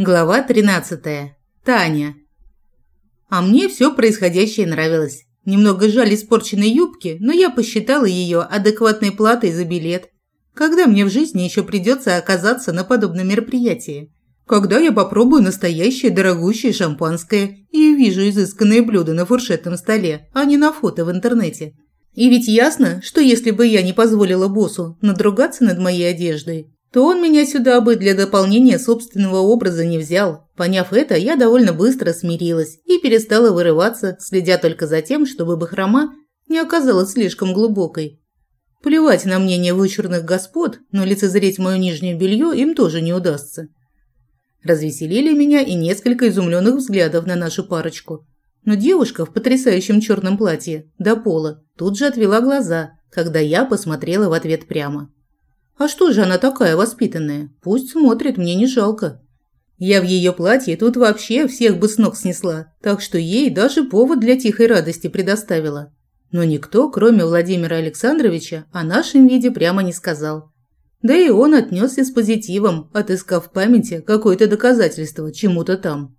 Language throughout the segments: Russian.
Глава 13. Таня. А мне все происходящее нравилось. Немного жаль испорченной юбки, но я посчитала ее адекватной платой за билет. Когда мне в жизни еще придется оказаться на подобном мероприятии? Когда я попробую настоящее дорогущее шампанское и увижу изысканные блюда на фуршетном столе, а не на фото в интернете? И ведь ясно, что если бы я не позволила боссу надругаться над моей одеждой, то он меня сюда бы для дополнения собственного образа не взял. Поняв это, я довольно быстро смирилась и перестала вырываться, следя только за тем, чтобы бахрома не оказалась слишком глубокой. Плевать на мнение вычурных господ, но лицезреть мое нижнее белье им тоже не удастся. Развеселили меня и несколько изумленных взглядов на нашу парочку. Но девушка в потрясающем черном платье до пола тут же отвела глаза, когда я посмотрела в ответ прямо. А что же она такая воспитанная? Пусть смотрит, мне не жалко. Я в ее платье тут вообще всех бы с ног снесла, так что ей даже повод для тихой радости предоставила. Но никто, кроме Владимира Александровича, о нашем виде прямо не сказал. Да и он отнесся с позитивом, отыскав в памяти какое-то доказательство чему-то там.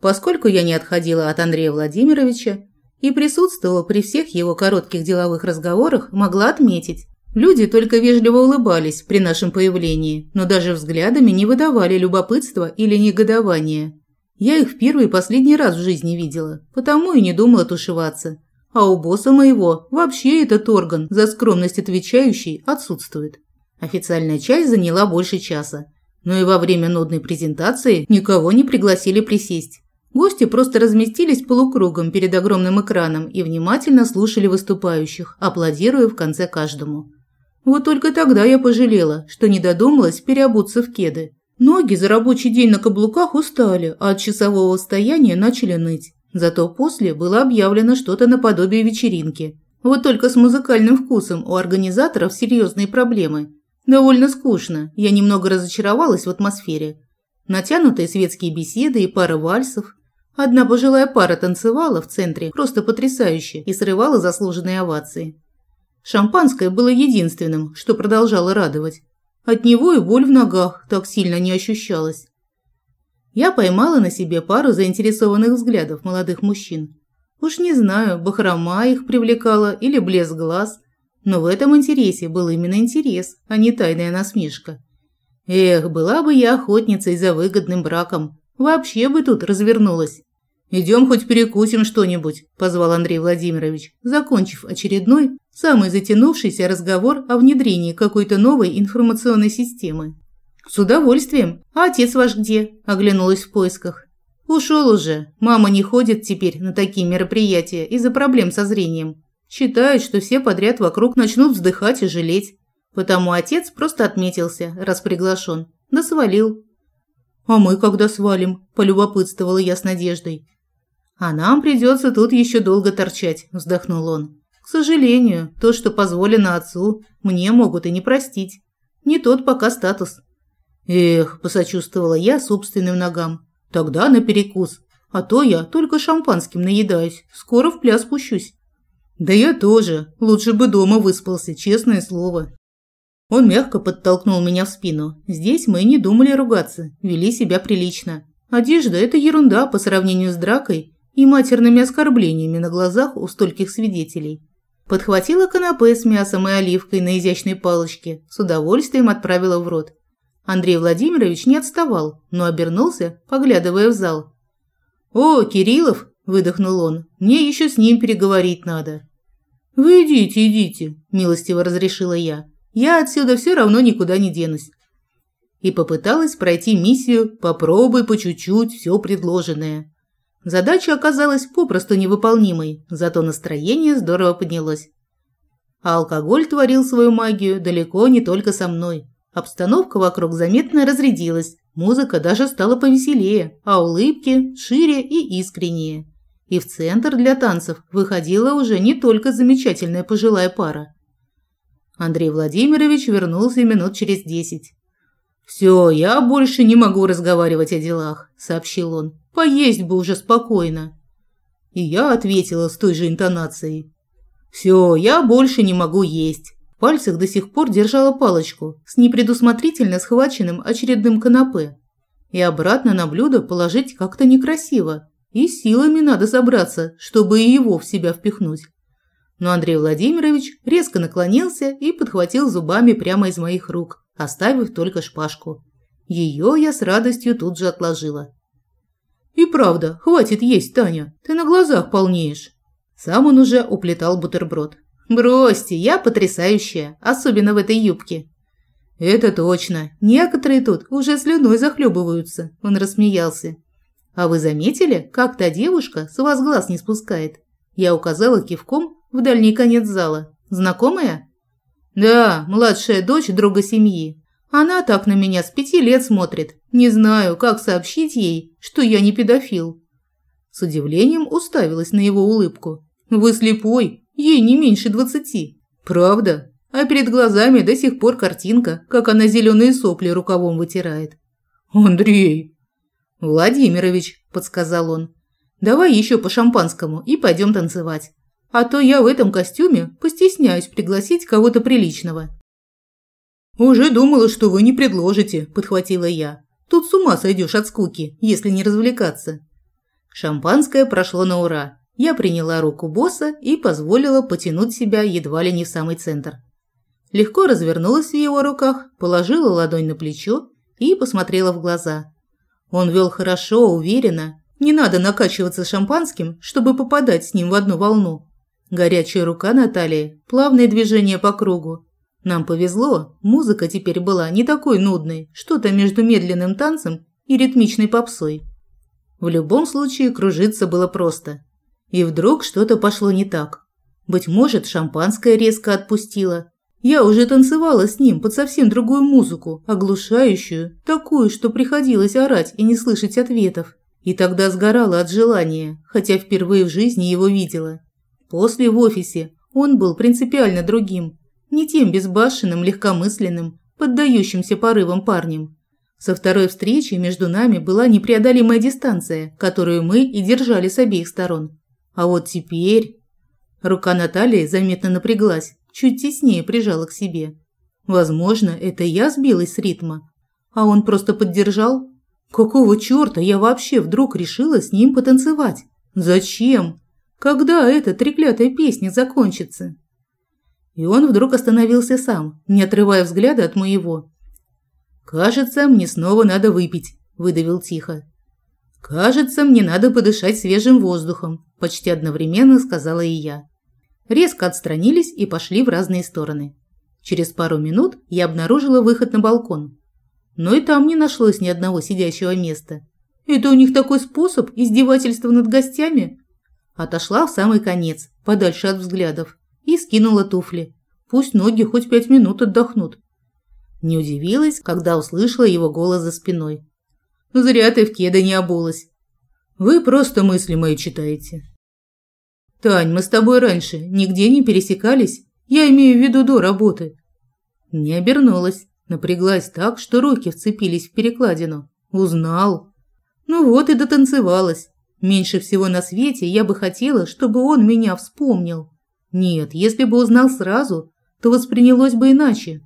Поскольку я не отходила от Андрея Владимировича и присутствовала при всех его коротких деловых разговорах, могла отметить, Люди только вежливо улыбались при нашем появлении, но даже взглядами не выдавали любопытства или негодования. Я их в первый и последний раз в жизни видела, потому и не думала тушеваться. А у босса моего вообще этот орган, за скромность отвечающий, отсутствует. Официальная часть заняла больше часа. Но и во время нудной презентации никого не пригласили присесть. Гости просто разместились полукругом перед огромным экраном и внимательно слушали выступающих, аплодируя в конце каждому. Вот только тогда я пожалела, что не додумалась переобуться в кеды. Ноги за рабочий день на каблуках устали, а от часового стояния начали ныть. Зато после было объявлено что-то наподобие вечеринки. Вот только с музыкальным вкусом у организаторов серьезные проблемы. Довольно скучно, я немного разочаровалась в атмосфере. Натянутые светские беседы и пара вальсов. Одна пожилая пара танцевала в центре, просто потрясающе, и срывала заслуженные овации. Шампанское было единственным, что продолжало радовать. От него и боль в ногах так сильно не ощущалась. Я поймала на себе пару заинтересованных взглядов молодых мужчин. Уж не знаю, бахрома их привлекала или блеск глаз, но в этом интересе был именно интерес, а не тайная насмешка. Эх, была бы я охотницей за выгодным браком, вообще бы тут развернулась. «Идем хоть перекусим что-нибудь», – позвал Андрей Владимирович, закончив очередной, самый затянувшийся разговор о внедрении какой-то новой информационной системы. «С удовольствием. А отец ваш где?» – оглянулась в поисках. «Ушел уже. Мама не ходит теперь на такие мероприятия из-за проблем со зрением. Считает, что все подряд вокруг начнут вздыхать и жалеть. Потому отец просто отметился, раз приглашен. Да свалил». «А мы когда свалим?» – полюбопытствовала я с надеждой. «А нам придется тут еще долго торчать», – вздохнул он. «К сожалению, то, что позволено отцу, мне могут и не простить. Не тот пока статус». «Эх», – посочувствовала я собственным ногам. «Тогда на перекус. А то я только шампанским наедаюсь. Скоро в пляс пущусь». «Да я тоже. Лучше бы дома выспался, честное слово». Он мягко подтолкнул меня в спину. Здесь мы не думали ругаться, вели себя прилично. Одежда – это ерунда по сравнению с дракой и матерными оскорблениями на глазах у стольких свидетелей. Подхватила канапе с мясом и оливкой на изящной палочке, с удовольствием отправила в рот. Андрей Владимирович не отставал, но обернулся, поглядывая в зал. «О, Кириллов!» – выдохнул он. «Мне еще с ним переговорить надо». «Вы идите, идите», – милостиво разрешила я. «Я отсюда все равно никуда не денусь». И попыталась пройти миссию «Попробуй по чуть-чуть все предложенное». Задача оказалась попросту невыполнимой, зато настроение здорово поднялось. А алкоголь творил свою магию далеко не только со мной. Обстановка вокруг заметно разрядилась, музыка даже стала повеселее, а улыбки шире и искреннее. И в центр для танцев выходила уже не только замечательная пожилая пара. Андрей Владимирович вернулся минут через десять. «Все, я больше не могу разговаривать о делах», – сообщил он. Поесть бы уже спокойно. И я ответила с той же интонацией. Все, я больше не могу есть. В пальцах до сих пор держала палочку с непредусмотрительно схваченным очередным канапе. И обратно на блюдо положить как-то некрасиво. И силами надо собраться, чтобы и его в себя впихнуть. Но Андрей Владимирович резко наклонился и подхватил зубами прямо из моих рук, оставив только шпажку. Ее я с радостью тут же отложила. «И правда, хватит есть, Таня, ты на глазах полнеешь». Сам он уже уплетал бутерброд. «Бросьте, я потрясающая, особенно в этой юбке». «Это точно. Некоторые тут уже слюной захлебываются», – он рассмеялся. «А вы заметили, как та девушка с вас глаз не спускает?» Я указала кивком в дальний конец зала. «Знакомая?» «Да, младшая дочь друга семьи. Она так на меня с пяти лет смотрит. Не знаю, как сообщить ей, что я не педофил». С удивлением уставилась на его улыбку. «Вы слепой, ей не меньше двадцати». «Правда?» А перед глазами до сих пор картинка, как она зеленые сопли рукавом вытирает. «Андрей!» «Владимирович», – подсказал он. «Давай еще по шампанскому и пойдем танцевать. А то я в этом костюме постесняюсь пригласить кого-то приличного». «Уже думала, что вы не предложите», – подхватила я. «Тут с ума сойдешь от скуки, если не развлекаться». Шампанское прошло на ура. Я приняла руку босса и позволила потянуть себя едва ли не в самый центр. Легко развернулась в его руках, положила ладонь на плечо и посмотрела в глаза. Он вел хорошо, уверенно. Не надо накачиваться шампанским, чтобы попадать с ним в одну волну. Горячая рука Натальи, плавные движения по кругу. Нам повезло, музыка теперь была не такой нудной, что-то между медленным танцем и ритмичной попсой. В любом случае кружиться было просто. И вдруг что-то пошло не так. Быть может, шампанское резко отпустило, я уже танцевала с ним под совсем другую музыку, оглушающую, такую, что приходилось орать и не слышать ответов. И тогда сгорала от желания, хотя впервые в жизни его видела. После в офисе он был принципиально другим, не тем безбашенным, легкомысленным, поддающимся порывам парнем. Со второй встречи между нами была непреодолимая дистанция, которую мы и держали с обеих сторон. А вот теперь... Рука Натальи заметно напряглась, чуть теснее прижала к себе. Возможно, это я сбилась с ритма, а он просто поддержал. Какого чёрта я вообще вдруг решила с ним потанцевать? Зачем? Когда эта треклятая песня закончится? И он вдруг остановился сам, не отрывая взгляда от моего. «Кажется, мне снова надо выпить», – выдавил тихо. «Кажется, мне надо подышать свежим воздухом», – почти одновременно сказала и я резко отстранились и пошли в разные стороны. Через пару минут я обнаружила выход на балкон. Но и там не нашлось ни одного сидящего места. Это у них такой способ издевательства над гостями? Отошла в самый конец, подальше от взглядов, и скинула туфли. Пусть ноги хоть пять минут отдохнут. Не удивилась, когда услышала его голос за спиной. «Зря ты в кеды не обулась. Вы просто мысли мои читаете». «Тань, мы с тобой раньше нигде не пересекались? Я имею в виду до работы». Не обернулась, напряглась так, что руки вцепились в перекладину. Узнал. Ну вот и дотанцевалась. Меньше всего на свете я бы хотела, чтобы он меня вспомнил. Нет, если бы узнал сразу, то воспринялось бы иначе.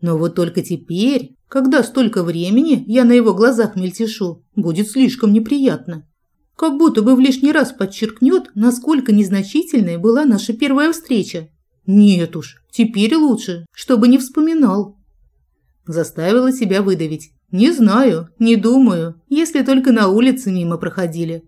Но вот только теперь, когда столько времени я на его глазах мельтешу, будет слишком неприятно. Как будто бы в лишний раз подчеркнет, насколько незначительной была наша первая встреча. Нет уж, теперь лучше, чтобы не вспоминал. Заставила себя выдавить. Не знаю, не думаю, если только на улице мимо проходили.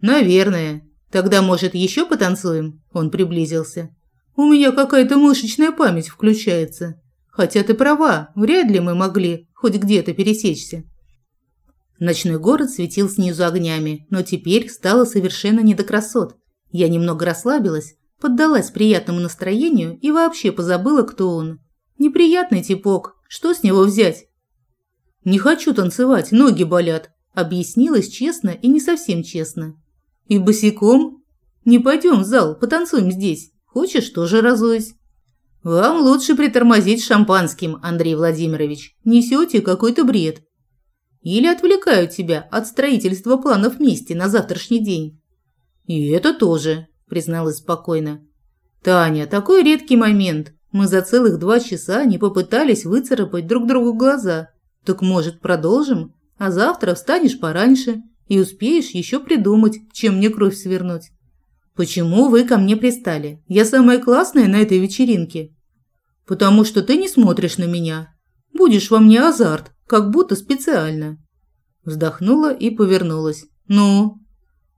Наверное. Тогда, может, еще потанцуем? Он приблизился. У меня какая-то мышечная память включается. Хотя ты права, вряд ли мы могли хоть где-то пересечься. Ночной город светил снизу огнями, но теперь стало совершенно не до красот. Я немного расслабилась, поддалась приятному настроению и вообще позабыла, кто он. Неприятный типок, что с него взять? Не хочу танцевать, ноги болят, объяснилась честно и не совсем честно. И босиком? Не пойдем в зал, потанцуем здесь. Хочешь, тоже разуюсь. Вам лучше притормозить шампанским, Андрей Владимирович. Несете какой-то бред. Или отвлекают тебя от строительства планов мести на завтрашний день. И это тоже, призналась спокойно. Таня, такой редкий момент. Мы за целых два часа не попытались выцарапать друг другу глаза. Так может, продолжим? А завтра встанешь пораньше и успеешь еще придумать, чем мне кровь свернуть. Почему вы ко мне пристали? Я самая классная на этой вечеринке. Потому что ты не смотришь на меня. Будешь во мне азарт, как будто специально. Вздохнула и повернулась. Ну,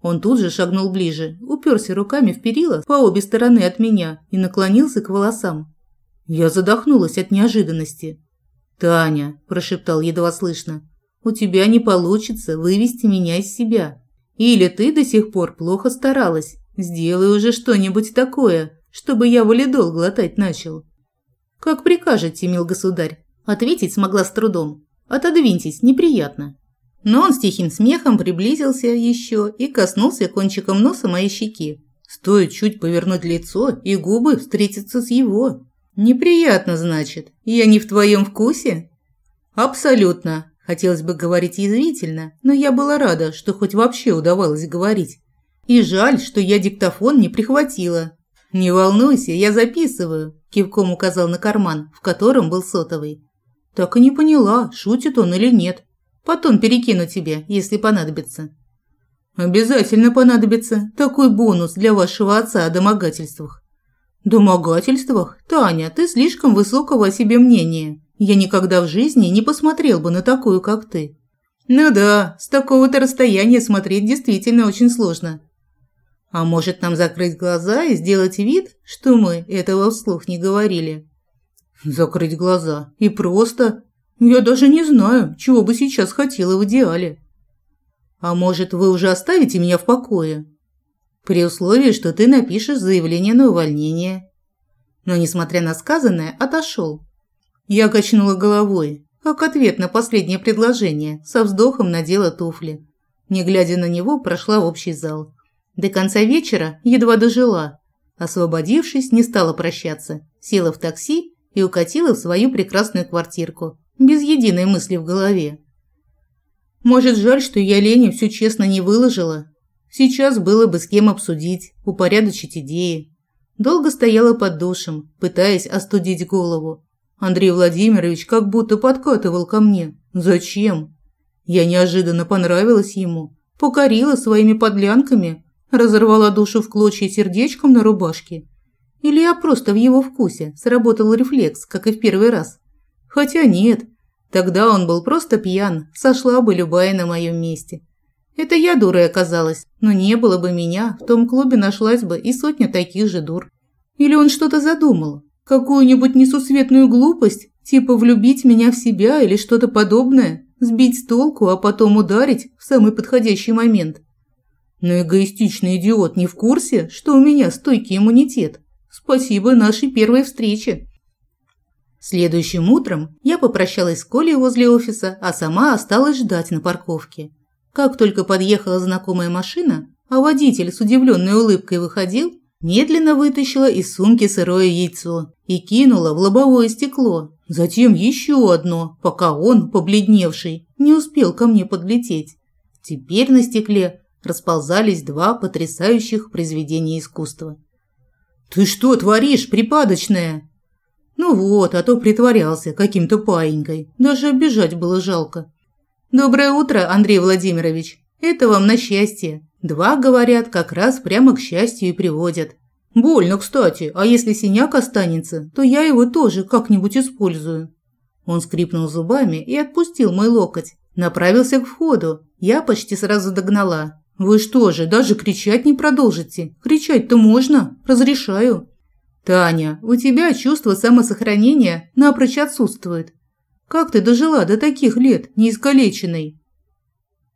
он тут же шагнул ближе, уперся руками в перила по обе стороны от меня и наклонился к волосам. Я задохнулась от неожиданности. «Таня», – прошептал едва слышно, – «у тебя не получится вывести меня из себя. Или ты до сих пор плохо старалась. Сделай уже что-нибудь такое, чтобы я валидол глотать начал». «Как прикажете, мил государь?» – ответить смогла с трудом. «Отодвиньтесь, неприятно». Но он с тихим смехом приблизился еще и коснулся кончиком носа моей щеки. Стоит чуть повернуть лицо, и губы встретятся с его. Неприятно, значит. Я не в твоем вкусе? Абсолютно. Хотелось бы говорить язвительно, но я была рада, что хоть вообще удавалось говорить. И жаль, что я диктофон не прихватила. Не волнуйся, я записываю, кивком указал на карман, в котором был сотовый. Так и не поняла, шутит он или нет. Потом перекину тебе, если понадобится». «Обязательно понадобится такой бонус для вашего отца о домогательствах». «Домогательствах? Таня, ты слишком высокого о себе мнения. Я никогда в жизни не посмотрел бы на такую, как ты». «Ну да, с такого-то расстояния смотреть действительно очень сложно». «А может, нам закрыть глаза и сделать вид, что мы этого вслух не говорили?» «Закрыть глаза. И просто. Я даже не знаю, чего бы сейчас хотела в идеале. А может, вы уже оставите меня в покое? При условии, что ты напишешь заявление на увольнение. Но, несмотря на сказанное, отошел. Я качнула головой, как ответ на последнее предложение, со вздохом надела туфли. Не глядя на него, прошла в общий зал. До конца вечера едва дожила. Освободившись, не стала прощаться, села в такси и укатила в свою прекрасную квартирку, без единой мысли в голове. Может, жаль, что я Лене все честно не выложила. Сейчас было бы с кем обсудить, упорядочить идеи. Долго стояла под душем, пытаясь остудить голову. Андрей Владимирович как будто подкатывал ко мне. Зачем? Я неожиданно понравилась ему, покорила своими подлянками, разорвала душу в клочья сердечком на рубашке. Или я просто в его вкусе, сработал рефлекс, как и в первый раз. Хотя нет, тогда он был просто пьян, сошла бы любая на моем месте. Это я дурой оказалась, но не было бы меня, в том клубе нашлась бы и сотня таких же дур. Или он что-то задумал, какую-нибудь несусветную глупость, типа влюбить меня в себя или что-то подобное, сбить с толку, а потом ударить в самый подходящий момент. Но эгоистичный идиот не в курсе, что у меня стойкий иммунитет. Спасибо нашей первой встрече. Следующим утром я попрощалась с Колей возле офиса, а сама осталась ждать на парковке. Как только подъехала знакомая машина, а водитель с удивленной улыбкой выходил, медленно вытащила из сумки сырое яйцо и кинула в лобовое стекло. Затем еще одно, пока он, побледневший, не успел ко мне подлететь. Теперь на стекле расползались два потрясающих произведения искусства. «Ты что творишь, припадочная?» Ну вот, а то притворялся каким-то паинькой. Даже обижать было жалко. Доброе утро, Андрей Владимирович. Это вам на счастье. Два, говорят, как раз прямо к счастью и приводят. Больно, кстати, а если синяк останется, то я его тоже как-нибудь использую. Он скрипнул зубами и отпустил мой локоть. Направился к входу. Я почти сразу догнала. «Вы что же, даже кричать не продолжите? Кричать-то можно. Разрешаю». «Таня, у тебя чувство самосохранения напрочь отсутствует. Как ты дожила до таких лет, неискалеченной?»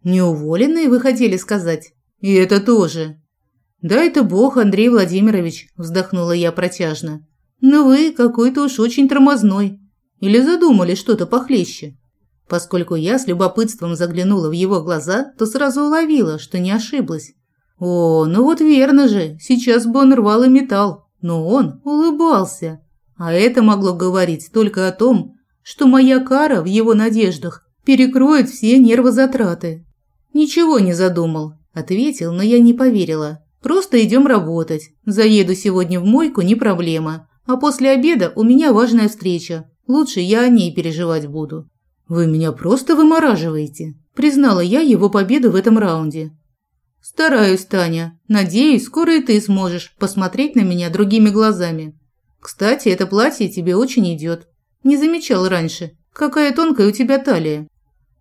«Не уволенной, вы хотели сказать?» «И это тоже». «Да это бог, Андрей Владимирович», – вздохнула я протяжно. «Но вы какой-то уж очень тормозной. Или задумали что-то похлеще?» Поскольку я с любопытством заглянула в его глаза, то сразу уловила, что не ошиблась. «О, ну вот верно же, сейчас бы он рвал и металл, но он улыбался, а это могло говорить только о том, что моя кара в его надеждах перекроет все нервозатраты. «Ничего не задумал», – ответил, но я не поверила. «Просто идем работать. Заеду сегодня в мойку, не проблема. А после обеда у меня важная встреча. Лучше я о ней переживать буду». Вы меня просто вымораживаете, признала я его победу в этом раунде. Стараюсь, Таня. Надеюсь, скоро и ты сможешь посмотреть на меня другими глазами. Кстати, это платье тебе очень идет. Не замечал раньше, какая тонкая у тебя талия.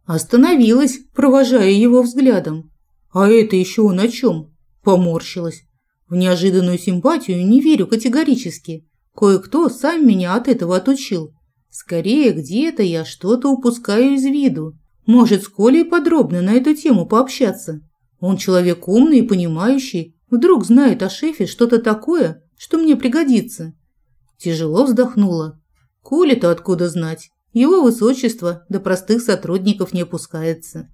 Остановилась, провожая его взглядом. А это еще он о чем? Поморщилась. В неожиданную симпатию не верю категорически. Кое-кто сам меня от этого отучил. Скорее, где-то я что-то упускаю из виду. Может, с Колей подробно на эту тему пообщаться. Он человек умный и понимающий. Вдруг знает о шефе что-то такое, что мне пригодится. Тяжело вздохнула. Коля-то откуда знать? Его высочество до простых сотрудников не опускается.